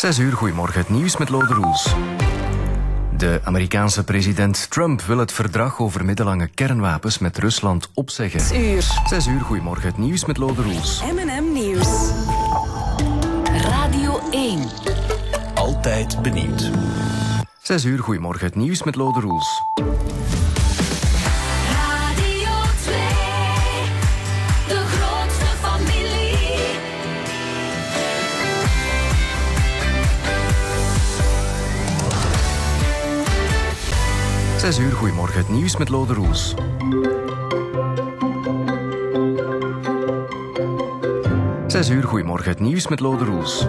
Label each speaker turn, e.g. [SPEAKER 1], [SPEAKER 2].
[SPEAKER 1] Zes uur, goedemorgen. Het nieuws met Lode Roels. De Amerikaanse president Trump wil het verdrag over middellange kernwapens met Rusland opzeggen.
[SPEAKER 2] Zes uur.
[SPEAKER 1] Zes uur, goedemorgen. Het nieuws met Lode Roels.
[SPEAKER 2] M&M Nieuws. Radio 1.
[SPEAKER 3] Altijd benieuwd.
[SPEAKER 1] Zes uur, goedemorgen. Het nieuws met Lode Roels. 6 uur, goedemorgen. Het nieuws met Lode Roels. Zes uur, goedemorgen. Het nieuws met Lode Roels.